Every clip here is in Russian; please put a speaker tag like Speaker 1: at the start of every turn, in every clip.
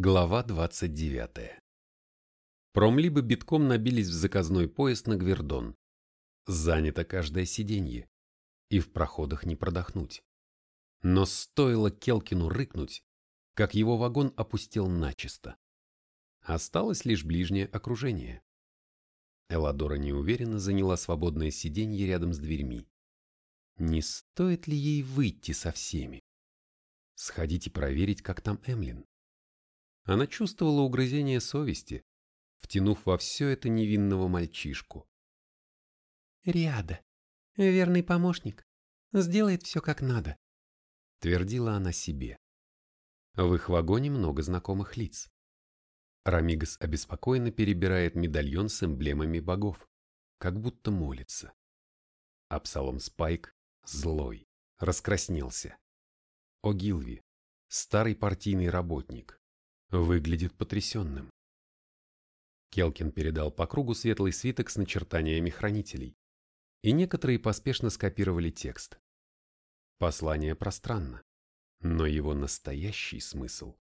Speaker 1: Глава 29. Промлибы битком набились в заказной поезд на Гвердон. Занято каждое сиденье, и в проходах не продохнуть. Но стоило Келкину рыкнуть, как его вагон опустел начисто. Осталось лишь ближнее окружение. Эладора неуверенно заняла свободное сиденье рядом с дверьми. Не стоит ли ей выйти со всеми? Сходить и проверить, как там Эмлин. Она чувствовала угрызение совести, втянув во все это невинного мальчишку.
Speaker 2: «Риада, верный помощник, сделает все как надо», —
Speaker 1: твердила она себе. В их вагоне много знакомых лиц. Рамигас обеспокоенно перебирает медальон с эмблемами богов, как будто молится. Абсалом Спайк, злой, раскраснелся. Огилви, старый партийный работник, выглядит потрясенным. Келкин передал по кругу светлый свиток с начертаниями хранителей, и некоторые поспешно скопировали текст. Послание пространно, но его настоящий смысл,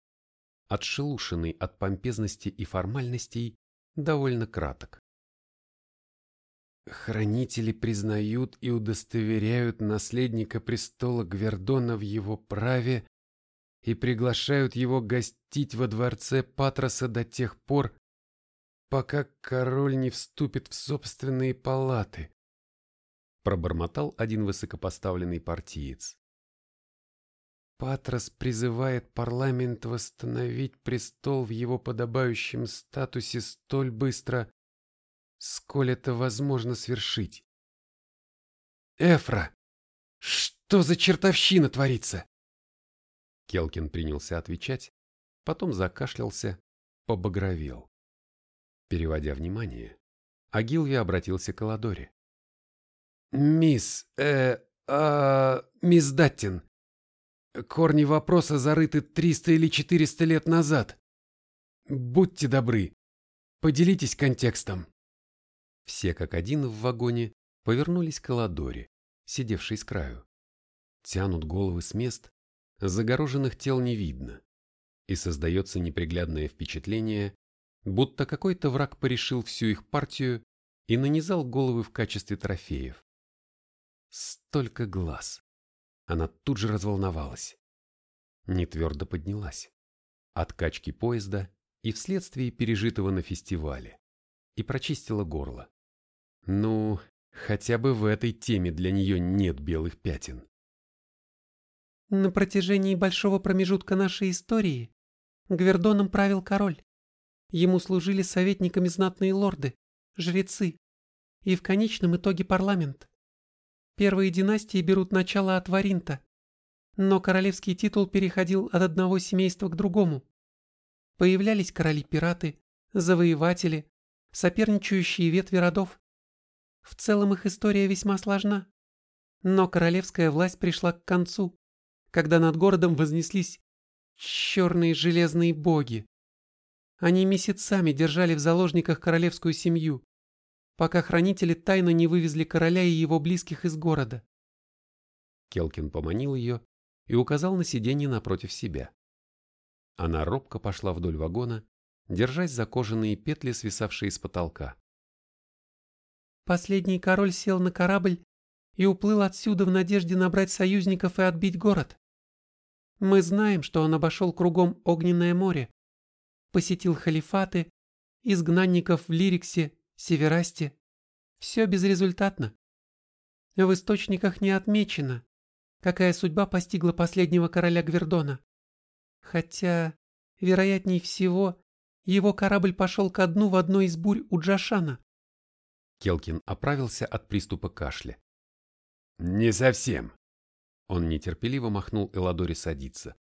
Speaker 1: отшелушенный от помпезности и формальностей, довольно краток. Хранители признают и удостоверяют наследника престола Гвердона в его праве и приглашают его гостить во дворце Патроса до тех пор, пока король не вступит в собственные палаты, пробормотал один высокопоставленный партиец. Патрос призывает парламент восстановить престол в его подобающем статусе столь быстро, сколь это возможно свершить. Эфра, что за чертовщина творится? Келкин принялся отвечать, потом закашлялся, побагровел. Переводя внимание, Агилви обратился к Аладоре. «Мисс, э, а, мисс Даттин, корни вопроса зарыты триста или четыреста лет назад. Будьте добры, поделитесь контекстом». Все как один в вагоне повернулись к Аладоре, сидевшей с краю. Тянут головы с мест, загороженных тел не видно, и создается неприглядное впечатление, будто какой-то враг порешил всю их партию и нанизал головы в качестве трофеев. Столько глаз. Она тут же разволновалась. Не твердо поднялась. От качки поезда и вследствие пережитого на фестивале. И прочистила горло. Ну, хотя бы в этой теме для нее нет белых пятен.
Speaker 2: На протяжении большого промежутка нашей истории Гвердоном правил король. Ему служили советниками знатные лорды, жрецы и в конечном итоге парламент. Первые династии берут начало от Варинта, но королевский титул переходил от одного семейства к другому. Появлялись короли-пираты, завоеватели, соперничающие ветви родов. В целом их история весьма сложна. Но королевская власть пришла к концу, когда над городом вознеслись черные железные боги. Они месяцами держали в заложниках королевскую семью, пока хранители тайно не вывезли короля и его близких из города.
Speaker 1: Келкин поманил ее и указал на сиденье напротив себя. Она робко пошла вдоль вагона, держась за кожаные петли, свисавшие с потолка.
Speaker 2: Последний король сел на корабль и уплыл отсюда в надежде набрать союзников и отбить город. Мы знаем, что он обошел кругом Огненное море, посетил халифаты, изгнанников в Лириксе, Северасте. Все безрезультатно. В источниках не отмечено, какая судьба постигла последнего короля Гвердона. Хотя, вероятнее всего, его корабль пошел ко дну в одной из бурь у Джашана.
Speaker 1: Келкин оправился от приступа кашля. «Не совсем. Он нетерпеливо махнул Эладоре садиться.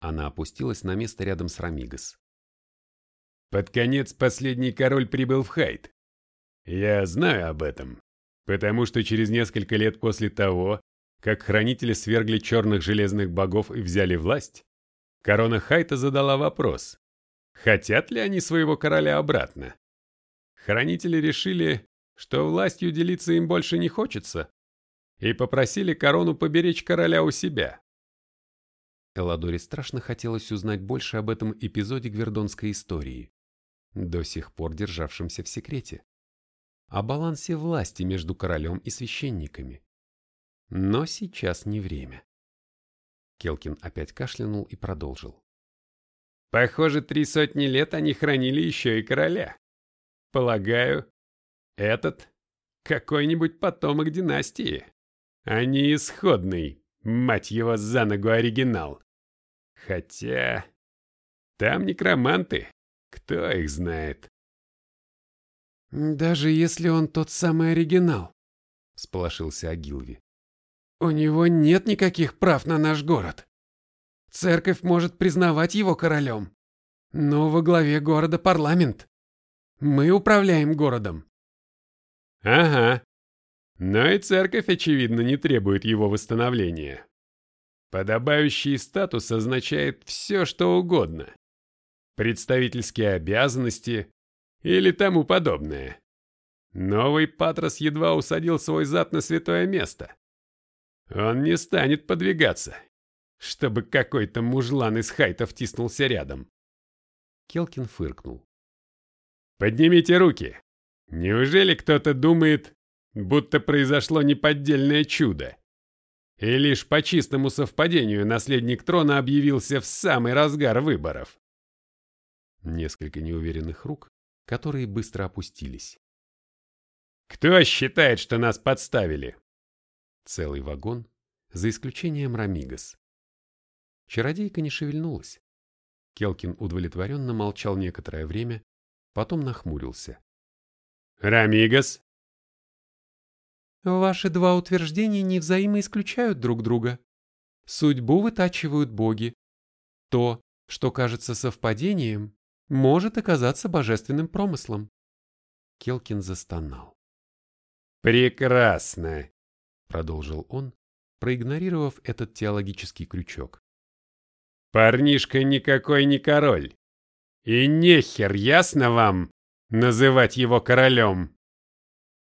Speaker 1: Она опустилась на место рядом с Рамигас. Под конец последний король прибыл в Хайт. Я знаю об этом, потому что через несколько лет после того, как хранители свергли черных железных богов и взяли власть, корона Хайта задала вопрос, хотят ли они своего короля обратно. Хранители решили, что властью делиться им больше не хочется, и попросили корону поберечь короля у себя. Эладоре страшно хотелось узнать больше об этом эпизоде гвердонской истории, до сих пор державшемся в секрете, о балансе власти между королем и священниками. Но сейчас не время. Келкин опять кашлянул и продолжил. Похоже, три сотни лет они хранили еще и короля. Полагаю, этот какой-нибудь потомок династии, а не исходный, мать его за ногу оригинал. Хотя... Там некроманты. Кто их знает?
Speaker 2: «Даже если он тот самый оригинал», — сполошился Агилви. «У него нет никаких прав на наш город. Церковь может признавать его королем, но во главе города парламент. Мы управляем городом».
Speaker 1: «Ага. Но и церковь, очевидно, не требует его восстановления. Подобающий статус означает все, что угодно. Представительские обязанности или тому подобное. Новый Патрос едва усадил свой зад на святое место. Он не станет подвигаться, чтобы какой-то мужлан из хайта втиснулся рядом. Келкин фыркнул. «Поднимите руки! Неужели кто-то думает, будто произошло неподдельное чудо? И лишь по чистому совпадению наследник трона объявился в самый разгар выборов. Несколько неуверенных рук, которые быстро опустились. «Кто считает, что нас подставили?» Целый вагон, за исключением Рамигас. Чародейка не шевельнулась. Келкин удовлетворенно молчал некоторое время, потом нахмурился. «Рамигас?»
Speaker 2: Ваши два утверждения не взаимоисключают друг друга. Судьбу вытачивают боги. То, что кажется совпадением, может оказаться божественным промыслом.
Speaker 1: Келкин застонал. «Прекрасно!» — продолжил он, проигнорировав этот теологический крючок. «Парнишка никакой не король. И нехер, ясно вам, называть его королем!»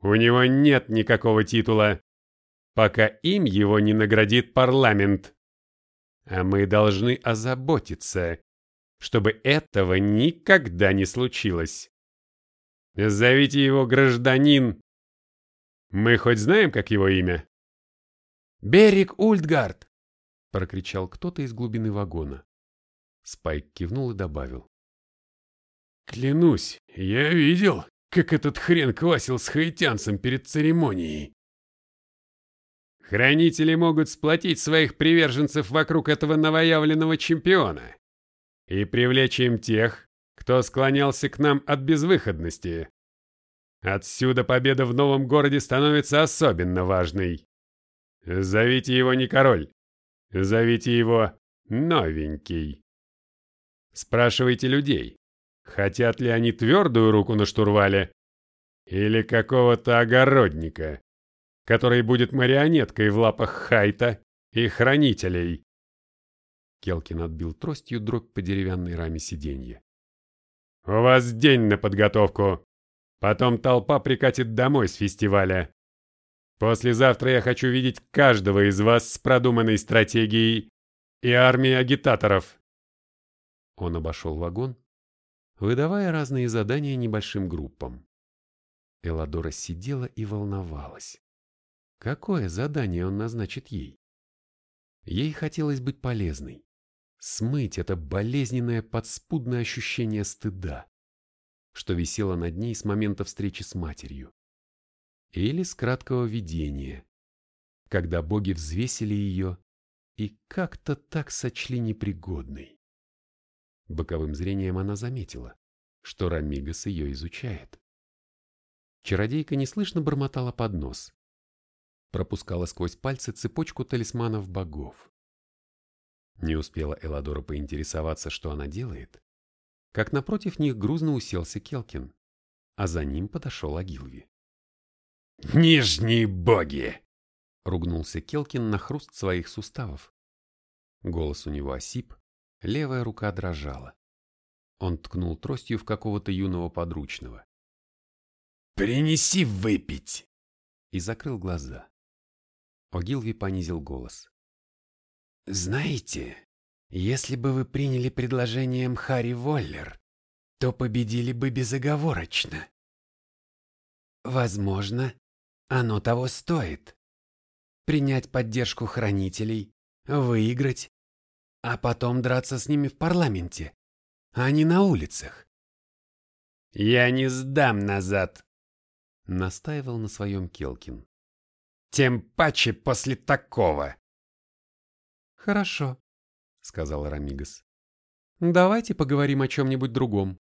Speaker 1: У него нет никакого титула, пока им его не наградит парламент. А мы должны озаботиться, чтобы этого никогда не случилось. Зовите его гражданин. Мы хоть знаем, как его имя?
Speaker 2: «Берег Ультгард!»
Speaker 1: — прокричал кто-то из глубины вагона. Спайк кивнул и добавил. «Клянусь, я видел, как этот хрен квасил с хаитянцем перед церемонией. Хранители могут сплотить своих приверженцев вокруг этого новоявленного чемпиона и привлечь им тех, кто склонялся к нам от безвыходности. Отсюда победа в новом городе становится особенно важной. Зовите его не король, зовите его новенький. Спрашивайте людей, Хотят ли они твердую руку на штурвале? Или какого-то огородника, который будет марионеткой в лапах Хайта и хранителей? Келкин отбил тростью дробь по деревянной раме сиденья. «У вас день на подготовку. Потом толпа прикатит домой с фестиваля. Послезавтра я хочу видеть каждого из вас с продуманной стратегией и армией агитаторов». Он обошел вагон, выдавая разные задания небольшим группам. Эладора сидела и волновалась. Какое задание он назначит ей? Ей хотелось быть полезной, смыть это болезненное подспудное ощущение стыда, что висело над ней с момента встречи с матерью. Или с краткого видения, когда боги взвесили ее и как-то так сочли непригодной. Боковым зрением она заметила, что Рамигас ее изучает. Чародейка неслышно бормотала под нос. Пропускала сквозь пальцы цепочку талисманов богов. Не успела Эладора поинтересоваться, что она делает, как напротив них грузно уселся Келкин, а за ним подошел Агилви. «Нижние боги!» — ругнулся Келкин на хруст своих суставов. Голос у него осип, Левая рука дрожала. Он ткнул тростью в какого-то юного подручного. «Принеси выпить!» И закрыл глаза. Огилви понизил голос. «Знаете, Если бы вы приняли предложение Мхари Воллер, то победили бы безоговорочно. Возможно, оно того стоит. Принять поддержку хранителей, выиграть, а потом драться с ними в парламенте, а не на улицах. «Я не сдам назад», — настаивал на своем Келкин. «Тем паче после такого».
Speaker 2: «Хорошо», — сказал
Speaker 1: Рамигас.
Speaker 2: «Давайте поговорим о чем-нибудь другом.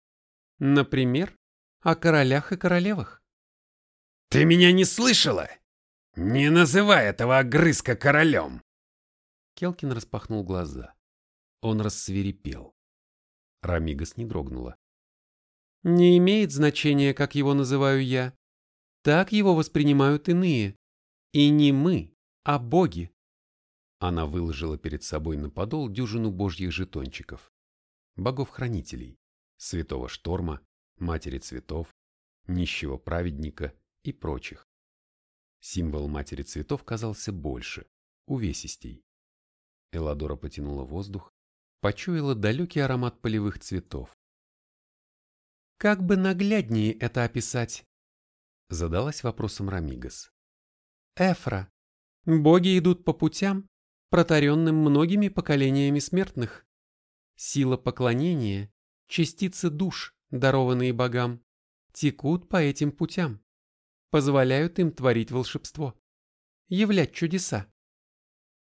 Speaker 2: Например, о королях и королевах».
Speaker 1: «Ты меня не слышала? Не называй этого огрызка королем!» Келкин распахнул глаза. Он рассверепел. Рамигас не дрогнула.
Speaker 2: Не имеет значения, как его называю я. Так его воспринимают иные. И не мы, а боги.
Speaker 1: Она выложила перед собой на подол дюжину божьих жетончиков. Богов-хранителей, святого шторма, матери цветов, нищего праведника и прочих. Символ матери цветов казался больше, увесистей. Эладора потянула воздух, почуяла далекий аромат полевых цветов.
Speaker 2: Как бы нагляднее это описать?
Speaker 1: Задалась вопросом Рамигас.
Speaker 2: Эфра. Боги идут по путям, протаренным многими поколениями смертных. Сила поклонения, частицы душ, дарованные богам, текут по этим путям, позволяют им творить волшебство, являть чудеса.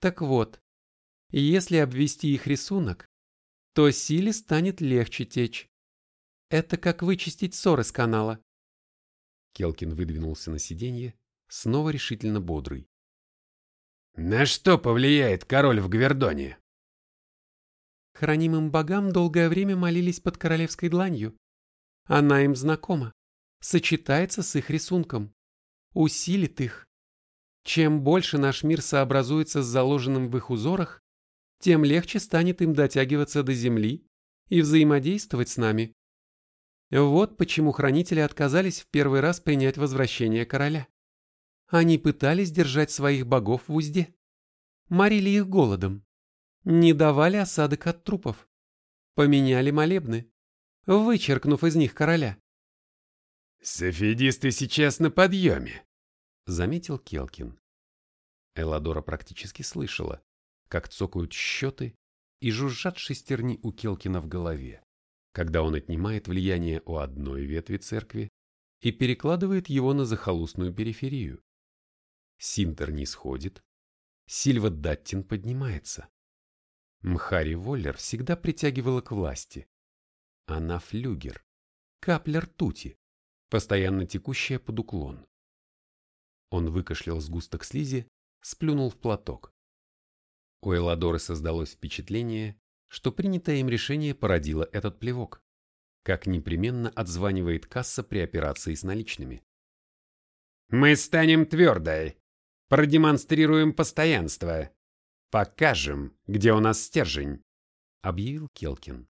Speaker 2: Так вот, если обвести их рисунок, то силе станет легче течь. Это как вычистить ссор из канала.
Speaker 1: Келкин выдвинулся на сиденье, снова решительно бодрый. На что повлияет король в Гвердоне?
Speaker 2: Хранимым богам долгое время молились под королевской дланью. Она им знакома, сочетается с их рисунком, усилит их. Чем больше наш мир сообразуется с заложенным в их узорах, тем легче станет им дотягиваться до земли и взаимодействовать с нами. Вот почему хранители отказались в первый раз принять возвращение короля. Они пытались держать своих богов в узде. Морили их голодом. Не давали осадок от трупов. Поменяли молебны, вычеркнув из них короля.
Speaker 1: «Софидисты сейчас на подъеме», — заметил Келкин. Эладора практически слышала, как цокают счеты и жужжат шестерни у Келкина в голове когда он отнимает влияние у одной ветви церкви и перекладывает его на захолустную периферию. Синтер не сходит, Сильва Даттин поднимается. Мхари Воллер всегда притягивала к власти. Она флюгер, капля ртути, постоянно текущая под уклон. Он выкашлял сгусток слизи, сплюнул в платок. У Эладоры создалось впечатление, что принятое им решение породило этот плевок, как непременно отзванивает касса при операции с наличными. «Мы станем твердой, продемонстрируем постоянство, покажем, где у нас стержень», — объявил Келкин.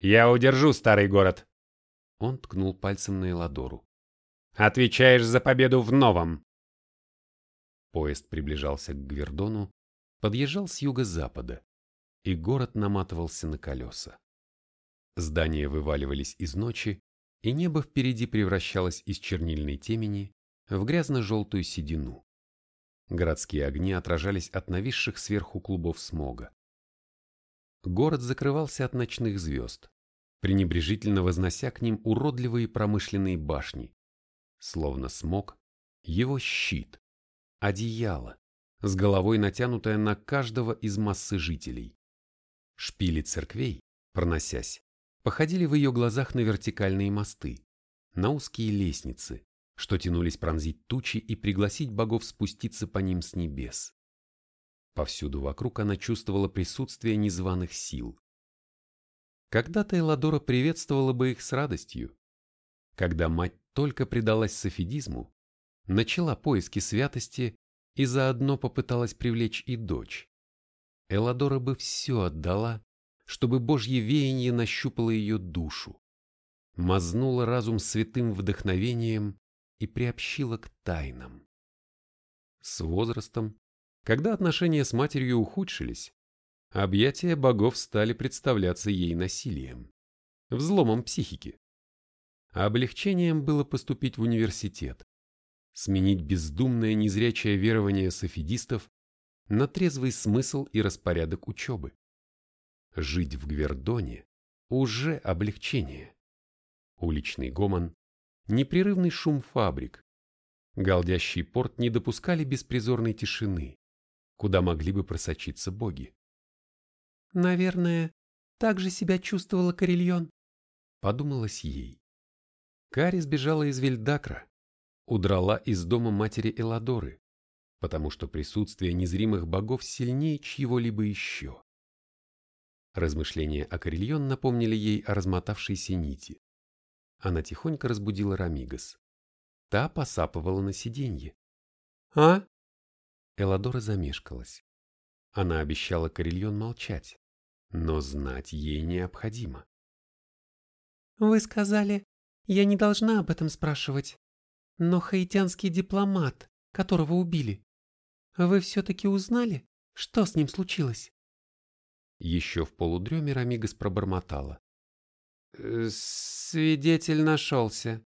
Speaker 1: «Я удержу старый город», — он ткнул пальцем на Эладору. «Отвечаешь за победу в новом». Поезд приближался к Гвердону, подъезжал с юго-запада и город наматывался на колеса. Здания вываливались из ночи, и небо впереди превращалось из чернильной темени в грязно-желтую седину. Городские огни отражались от нависших сверху клубов смога. Город закрывался от ночных звезд, пренебрежительно вознося к ним уродливые промышленные башни, словно смог его щит, одеяло, с головой натянутое на каждого из массы жителей. Шпили церквей, проносясь, походили в ее глазах на вертикальные мосты, на узкие лестницы, что тянулись пронзить тучи и пригласить богов спуститься по ним с небес. Повсюду вокруг она чувствовала присутствие незваных сил. Когда-то Эладора приветствовала бы их с радостью. Когда мать только предалась софидизму, начала поиски святости и заодно попыталась привлечь и дочь. Эладора бы все отдала, чтобы Божье веяние нащупало ее душу, мазнуло разум святым вдохновением и приобщило к тайнам. С возрастом, когда отношения с матерью ухудшились, объятия богов стали представляться ей насилием, взломом психики. Облегчением было поступить в университет, сменить бездумное незрячее верование софидистов на трезвый смысл и распорядок учебы. Жить в Гвердоне уже облегчение. Уличный гомон, непрерывный шум фабрик, галдящий порт не допускали беспризорной тишины, куда могли бы просочиться боги.
Speaker 2: «Наверное, так же себя чувствовала Карельон», —
Speaker 1: подумалось ей. Кари сбежала из Вильдакра, удрала из дома матери Эладоры, потому что присутствие незримых богов сильнее чьего-либо еще. Размышления о Карельон напомнили ей о размотавшейся нити. Она тихонько разбудила Рамигас. Та посапывала на сиденье.
Speaker 2: «А?»
Speaker 1: Эладора замешкалась. Она обещала Карельон молчать, но знать ей необходимо.
Speaker 2: «Вы сказали, я не должна об этом спрашивать, но хаитянский дипломат, которого убили, вы все-таки узнали, что с ним случилось?»
Speaker 1: Еще в полудреме Рамигас пробормотала.
Speaker 2: «Э, «Свидетель нашелся».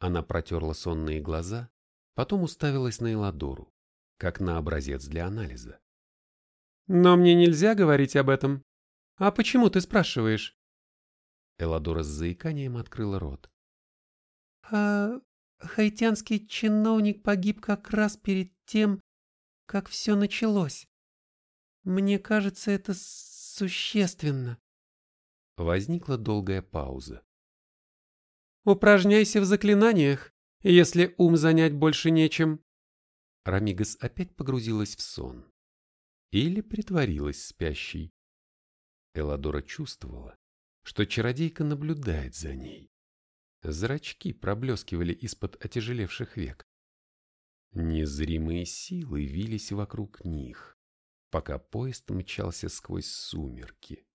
Speaker 1: Она протерла сонные глаза, потом уставилась на Эладору, как на образец для анализа.
Speaker 2: «Но мне нельзя говорить об этом. А почему ты спрашиваешь?»
Speaker 1: Эладора с заиканием открыла рот.
Speaker 2: «А хаитянский чиновник погиб как раз перед тем, как все началось. Мне кажется, это существенно».
Speaker 1: Возникла долгая пауза.
Speaker 2: «Упражняйся в заклинаниях, если ум занять больше нечем».
Speaker 1: Рамигас опять погрузилась в сон. Или притворилась спящей. Эладора чувствовала, что чародейка наблюдает за ней. Зрачки проблескивали из-под отяжелевших век. Незримые силы вились вокруг них, пока поезд мчался сквозь сумерки.